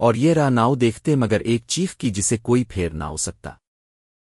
اور یہ راہ ناؤ دیکھتے مگر ایک چیخ کی جسے کوئی پھیر نہ ہو سکتا۔